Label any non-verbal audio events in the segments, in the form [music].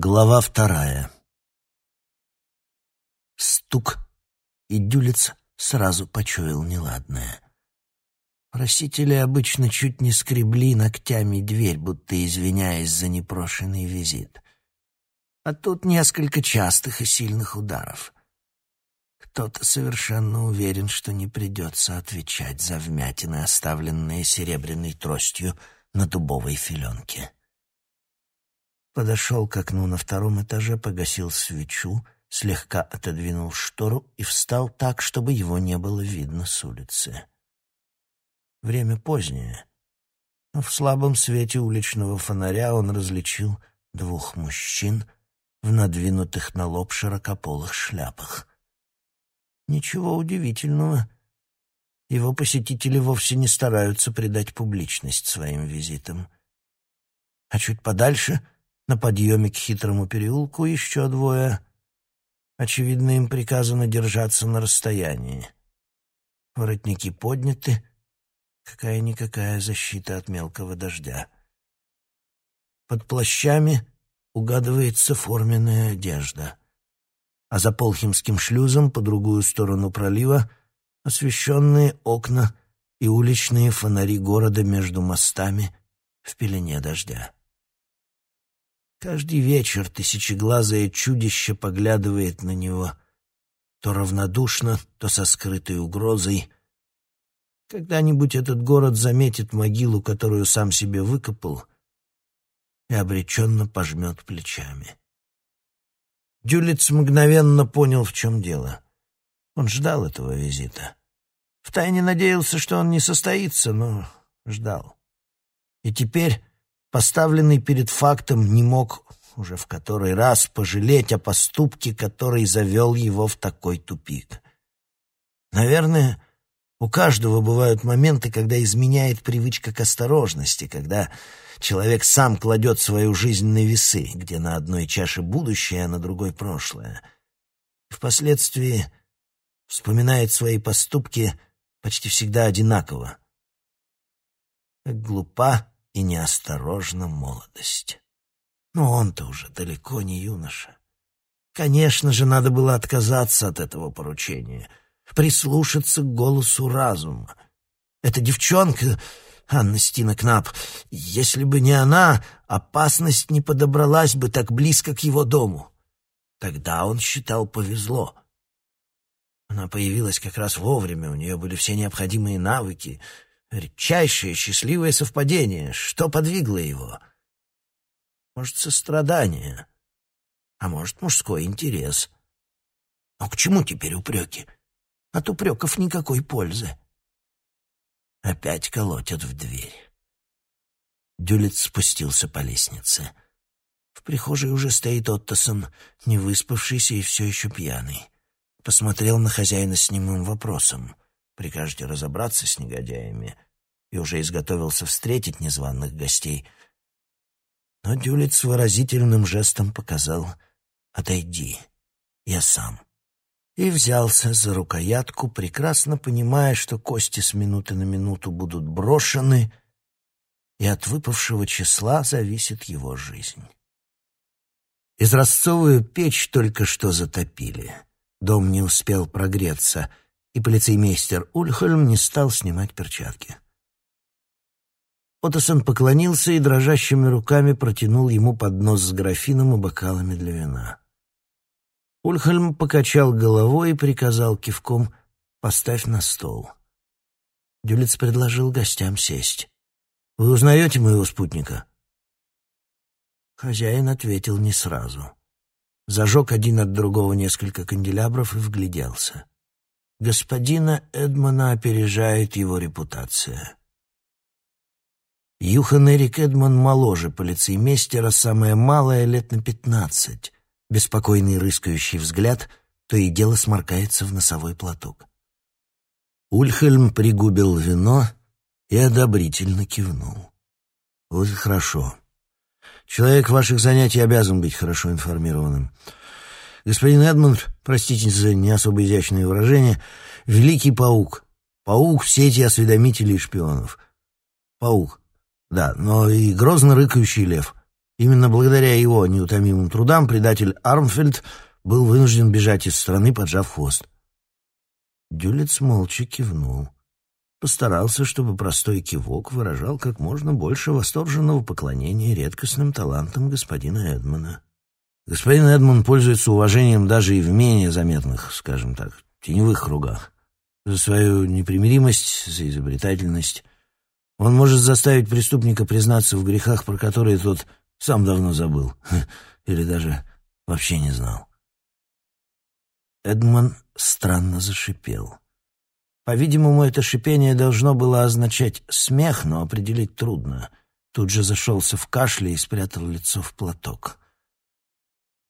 Глава вторая. Стук, и Дюлец сразу почуял неладное. Просители обычно чуть не скребли ногтями дверь, будто извиняясь за непрошенный визит. А тут несколько частых и сильных ударов. Кто-то совершенно уверен, что не придется отвечать за вмятины, оставленные серебряной тростью на дубовой филенке. Подошел к окну на втором этаже, погасил свечу, слегка отодвинул штору и встал так, чтобы его не было видно с улицы. Время позднее, но в слабом свете уличного фонаря он различил двух мужчин в надвинутых на лоб широкополых шляпах. Ничего удивительного. Его посетители вовсе не стараются придать публичность своим визитам. А чуть подальше — на подъеме к хитрому переулку еще двое. Очевидно, им приказано держаться на расстоянии. Воротники подняты. Какая-никакая защита от мелкого дождя. Под плащами угадывается форменная одежда. А за Полхимским шлюзом по другую сторону пролива освещенные окна и уличные фонари города между мостами в пелене дождя. Каждый вечер тысячеглазое чудище поглядывает на него, то равнодушно, то со скрытой угрозой. Когда-нибудь этот город заметит могилу, которую сам себе выкопал, и обреченно пожмет плечами. Дюлиц мгновенно понял, в чем дело. Он ждал этого визита. Втайне надеялся, что он не состоится, но ждал. И теперь поставленный перед фактом, не мог уже в который раз пожалеть о поступке, который завел его в такой тупик. Наверное, у каждого бывают моменты, когда изменяет привычка к осторожности, когда человек сам кладет свою жизнь на весы, где на одной чаше будущее, а на другой прошлое. Впоследствии вспоминает свои поступки почти всегда одинаково. Как глупа и неосторожна молодость. Но он-то уже далеко не юноша. Конечно же, надо было отказаться от этого поручения, прислушаться к голосу разума. Эта девчонка, Анна Стина Кнап, если бы не она, опасность не подобралась бы так близко к его дому. Тогда он считал повезло. Она появилась как раз вовремя, у нее были все необходимые навыки — Редчайшее счастливое совпадение. Что подвигло его? Может, сострадание, а может, мужской интерес. Но к чему теперь упреки? От упреков никакой пользы. Опять колотят в дверь. Дюлец спустился по лестнице. В прихожей уже стоит Оттосон, не выспавшийся и все еще пьяный. Посмотрел на хозяина с немым вопросом — Прикажете разобраться с негодяями и уже изготовился встретить незваных гостей. Но Дюлиц выразительным жестом показал «Отойди, я сам». И взялся за рукоятку, прекрасно понимая, что кости с минуты на минуту будут брошены, и от выпавшего числа зависит его жизнь. Изразцовую печь только что затопили. Дом не успел прогреться — и полицеймейстер Ульхольм не стал снимать перчатки. Оттосон поклонился и дрожащими руками протянул ему поднос с графином и бокалами для вина. Ульхольм покачал головой и приказал кивком «поставь на стол». Дюлиц предложил гостям сесть. «Вы узнаете моего спутника?» Хозяин ответил не сразу. Зажег один от другого несколько канделябров и вгляделся. Господина Эдмона опережает его репутация. Юхан Эрик Эдмон моложе полицеймейстера, самое малое лет на пятнадцать. Беспокойный рыскающий взгляд то и дело сморкается в носовой платок. Ульхельм пригубил вино и одобрительно кивнул. «Вот хорошо. Человек ваших занятий обязан быть хорошо информированным. Господин Эдмунд, простите за не особо изящное выражение, великий паук. Паук в сети осведомителей и шпионов. Паук, да, но и грозно рыкающий лев. Именно благодаря его неутомимым трудам предатель Армфельд был вынужден бежать из страны, поджав хвост. Дюлец молча кивнул. Постарался, чтобы простой кивок выражал как можно больше восторженного поклонения редкостным талантам господина Эдмона. Господин Эдмон пользуется уважением даже и в менее заметных, скажем так, теневых кругах. За свою непримиримость, за изобретательность. Он может заставить преступника признаться в грехах, про которые тот сам давно забыл. [laughs] Или даже вообще не знал. Эдмон странно зашипел. По-видимому, это шипение должно было означать смех, но определить трудно. Тут же зашелся в кашле и спрятал лицо в платок.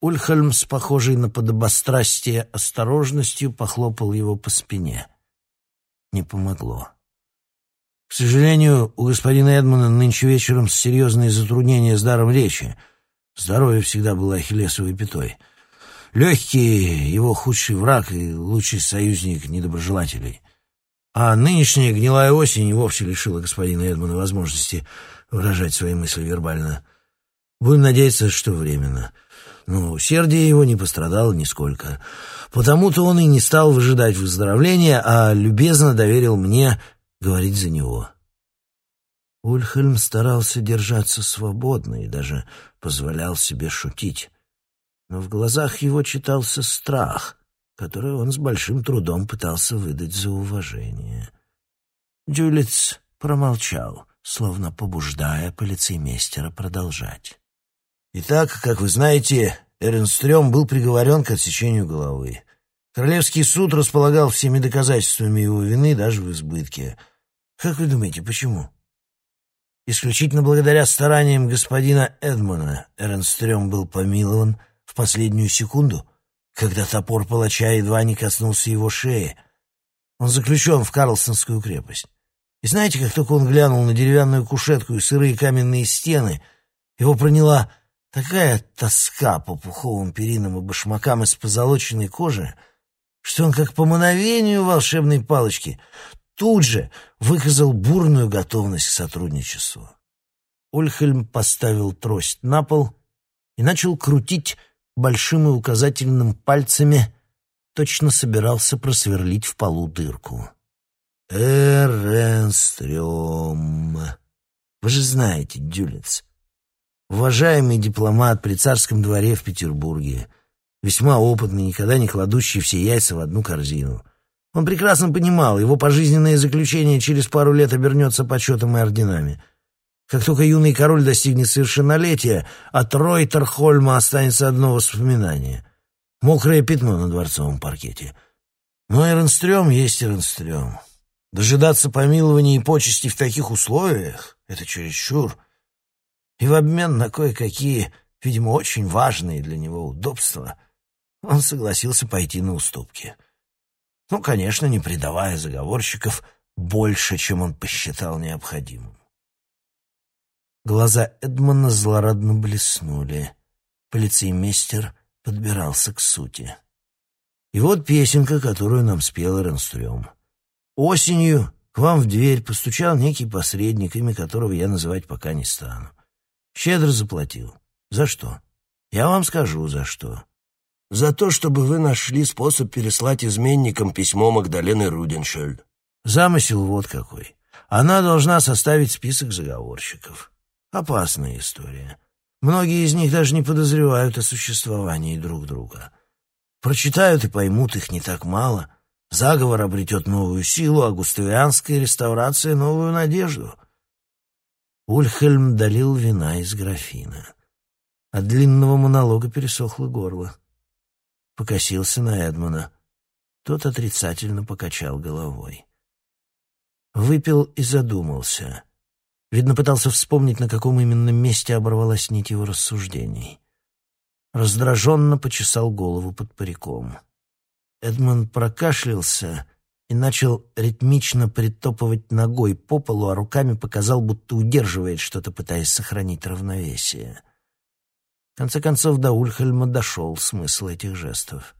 Ульхельм с похожей на подобострастие осторожностью похлопал его по спине. Не помогло. К сожалению, у господина Эдмона нынче вечером серьезные затруднения с даром речи. Здоровье всегда было ахиллесовой пятой. Легкий — его худший враг и лучший союзник недоброжелателей. А нынешняя гнилая осень вовсе лишила господина Эдмона возможности выражать свои мысли вербально. Будем надеяться, что временно. Но усердие его не пострадало нисколько. Потому-то он и не стал выжидать выздоровления, а любезно доверил мне говорить за него. Ульхельм старался держаться свободно и даже позволял себе шутить. Но в глазах его читался страх, который он с большим трудом пытался выдать за уважение. Дюлиц промолчал, словно побуждая полицеймейстера продолжать. Итак, как вы знаете, Эрнстрём был приговорен к отсечению головы. Королевский суд располагал всеми доказательствами его вины даже в избытке. Как вы думаете, почему? Исключительно благодаря стараниям господина Эдмона Эрнстрём был помилован в последнюю секунду, когда топор палача едва не коснулся его шеи. Он заключен в Карлсонскую крепость. И знаете, как только он глянул на деревянную кушетку и сырые каменные стены, его проняла Такая тоска по пуховым перинам и башмакам из позолоченной кожи, что он, как по мановению волшебной палочки, тут же выказал бурную готовность к сотрудничеству. Ульхельм поставил трость на пол и начал крутить большим и указательным пальцами, точно собирался просверлить в полу дырку. «Эренстрём! Вы же знаете, Дюлец, уважаемый дипломат при царском дворе в Петербурге, весьма опытный, никогда не кладущий все яйца в одну корзину. Он прекрасно понимал, его пожизненное заключение через пару лет обернется почетом и орденами. Как только юный король достигнет совершеннолетия, от Ройтерхольма останется одно воспоминание — мокрое пятно на дворцовом паркете. Но Эрнстрём есть Эрнстрём. Дожидаться помилования и почести в таких условиях — это чересчур — и в обмен на кое-какие, видимо, очень важные для него удобства, он согласился пойти на уступки. Ну, конечно, не предавая заговорщиков больше, чем он посчитал необходимым. Глаза Эдмона злорадно блеснули. Полицеймейстер подбирался к сути. И вот песенка, которую нам спел Эрнстрём. Осенью к вам в дверь постучал некий посредник, имя которого я называть пока не стану. Щедро заплатил. За что? Я вам скажу, за что. За то, чтобы вы нашли способ переслать изменникам письмо Магдалены Руденшельд. Замысел вот какой. Она должна составить список заговорщиков. Опасная история. Многие из них даже не подозревают о существовании друг друга. Прочитают и поймут их не так мало. Заговор обретет новую силу, а густавианская реставрация — новую надежду — Ульхельм долил вина из графина. От длинного монолога пересохло горло. Покосился на Эдмона. Тот отрицательно покачал головой. Выпил и задумался. Видно, пытался вспомнить, на каком именно месте оборвалась нить его рассуждений. Раздраженно почесал голову под париком. Эдмон прокашлялся и начал ритмично притопывать ногой по полу, а руками показал, будто удерживает что-то, пытаясь сохранить равновесие. В конце концов, до Ульхельма дошел смысл этих жестов.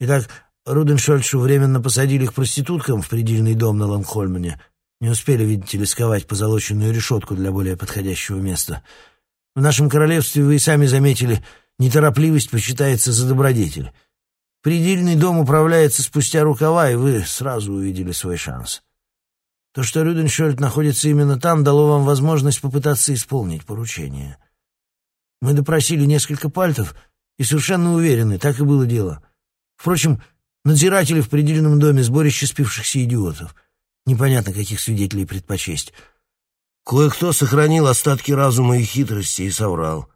Итак, Руденшольцу временно посадили к проституткам в предельный дом на Лангхольмене. Не успели, видите ли, сковать позолоченную решетку для более подходящего места. В нашем королевстве, вы и сами заметили, неторопливость почитается за добродетель. Предельный дом управляется спустя рукава, и вы сразу увидели свой шанс. То, что Рюденшольд находится именно там, дало вам возможность попытаться исполнить поручение. Мы допросили несколько пальтов и совершенно уверены, так и было дело. Впрочем, надзиратели в предельном доме — сборище спившихся идиотов. Непонятно, каких свидетелей предпочесть. Кое-кто сохранил остатки разума и хитрости и соврал,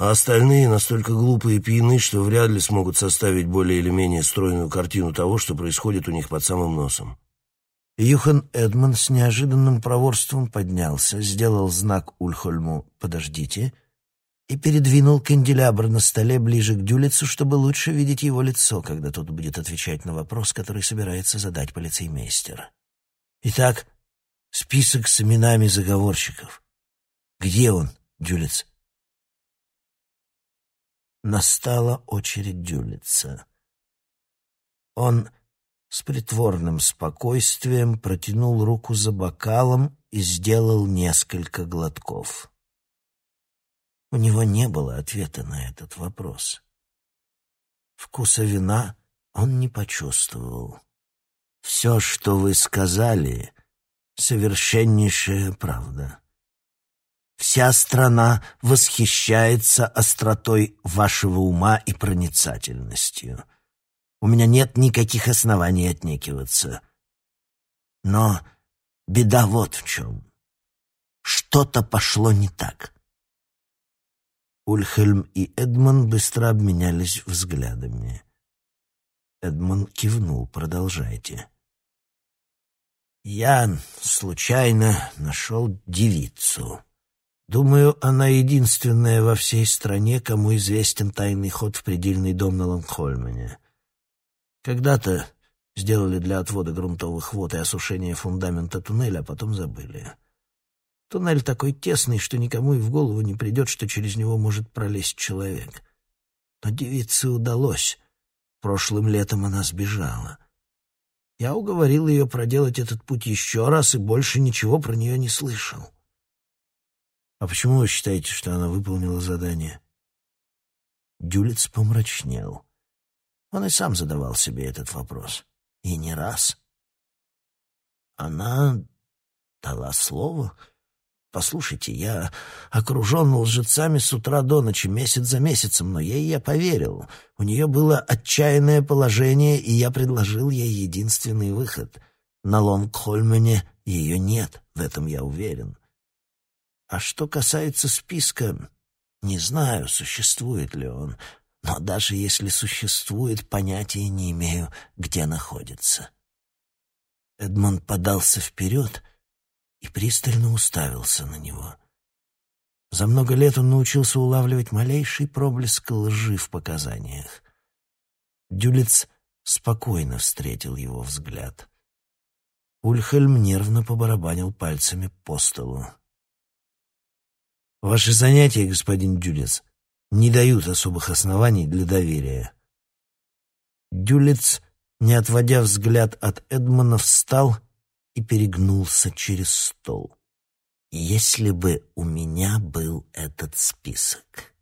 а остальные настолько глупые и пьяны, что вряд ли смогут составить более или менее стройную картину того, что происходит у них под самым носом. Юхан Эдман с неожиданным проворством поднялся, сделал знак Ульхольму «Подождите» и передвинул канделябр на столе ближе к Дюлицу, чтобы лучше видеть его лицо, когда тот будет отвечать на вопрос, который собирается задать полицеймейстер. Итак, Список с именами заговорщиков. Где он, Дюлиц? Настала очередь Дюлица. Он с притворным спокойствием протянул руку за бокалом и сделал несколько глотков. У него не было ответа на этот вопрос. Вкуса вина он не почувствовал. «Все, что вы сказали, совершеннейшая правда. Вся страна восхищается остротой вашего ума и проницательностью. У меня нет никаких оснований отнекиваться. Но беда вот в чем. Что-то пошло не так. Ульхельм и Эдмон быстро обменялись взглядами. Эдмон кивнул. «Продолжайте». Я случайно нашел девицу. Думаю, она единственная во всей стране, кому известен тайный ход в предельный дом на Лангхольмене. Когда-то сделали для отвода грунтовых вод и осушения фундамента туннеля, а потом забыли. Туннель такой тесный, что никому и в голову не придет, что через него может пролезть человек. Но девице удалось. Прошлым летом она сбежала. Я уговорил ее проделать этот путь еще раз и больше ничего про нее не слышал. А почему вы считаете, что она выполнила задание? Дюлиц помрачнел. Он и сам задавал себе этот вопрос. И не раз. Она дала слово, Послушайте, я окружен лжецами с утра до ночи, месяц за месяцем, но ей я поверил. У нее было отчаянное положение, и я предложил ей единственный выход. На Лонгхольмене ее нет, в этом я уверен. А что касается списка, не знаю, существует ли он, но даже если существует, понятия не имею, где находится. Эдмонд подался вперед — и пристально уставился на него. За много лет он научился улавливать малейший проблеск лжи в показаниях. Дюлиц спокойно встретил его взгляд. Ульхельм нервно побарабанил пальцами по столу. «Ваши занятия, господин Дюлиц, не дают особых оснований для доверия». Дюлиц, не отводя взгляд от Эдмона, встал и перегнулся через стол. «Если бы у меня был этот список,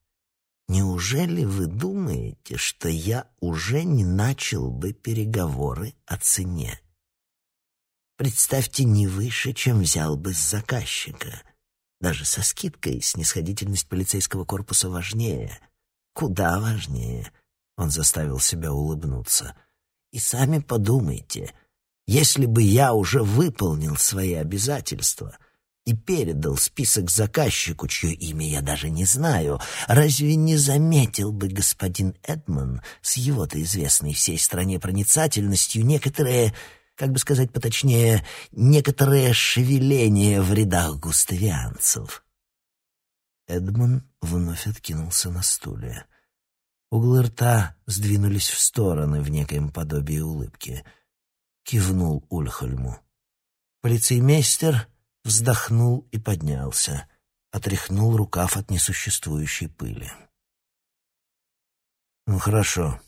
неужели вы думаете, что я уже не начал бы переговоры о цене? Представьте, не выше, чем взял бы с заказчика. Даже со скидкой снисходительность полицейского корпуса важнее, куда важнее». Он заставил себя улыбнуться. «И сами подумайте — если бы я уже выполнил свои обязательства и передал список заказчику, чье имя я даже не знаю, разве не заметил бы господин Эдман с его-то известной всей стране проницательностью некоторые, как бы сказать поточнее, некоторое шевеление в рядах густавианцев? Эдман вновь откинулся на стуле. Углы рта сдвинулись в стороны в некоем подобии улыбки — кивнул Ульхольму. Полицеймейстер вздохнул и поднялся, отряхнул рукав от несуществующей пыли. «Ну хорошо,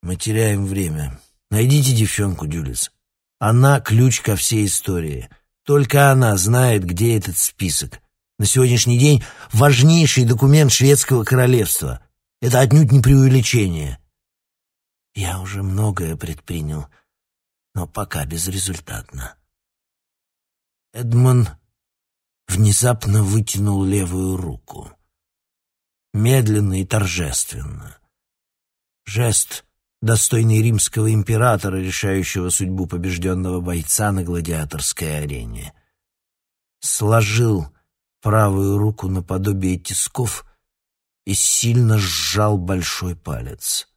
мы теряем время. Найдите девчонку, Дюлиц. Она — ключ ко всей истории. Только она знает, где этот список. на сегодняшний день важнейший документ шведского королевства. Это отнюдь не преувеличение. Я уже многое предпринял, но пока безрезультатно. Эдмон внезапно вытянул левую руку. Медленно и торжественно. Жест, достойный римского императора, решающего судьбу побежденного бойца на гладиаторской арене. Сложил правую руку наподобие тисков и сильно сжал большой палец.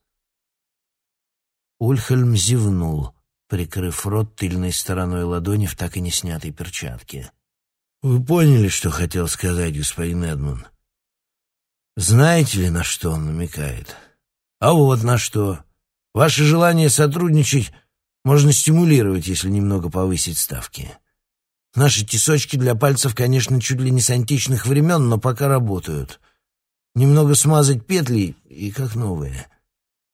Ульхельм зевнул, прикрыв рот тыльной стороной ладони в так и не снятой перчатке. «Вы поняли, что хотел сказать господин Эдмун? Знаете ли, на что он намекает? А вот на что. Ваше желание сотрудничать можно стимулировать, если немного повысить ставки. Наши тесочки для пальцев, конечно, чуть ли не с античных времен, но пока работают. Немного смазать петли и как новые.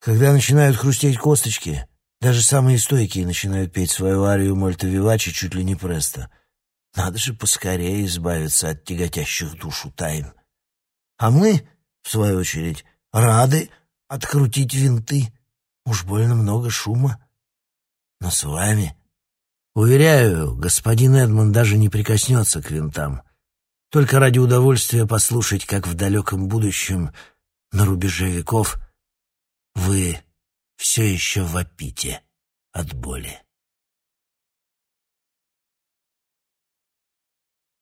Когда начинают хрустеть косточки, даже самые стойкие начинают петь свою арию Мольта Вивачи чуть ли не престо. Надо же поскорее избавиться от тяготящих душу тайн. А мы, в свою очередь, рады открутить винты. Уж больно много шума. Но с вами Уверяю, господин Эдмон даже не прикоснется к винтам. Только ради удовольствия послушать, как в далеком будущем, на рубеже веков, вы все еще вопите от боли.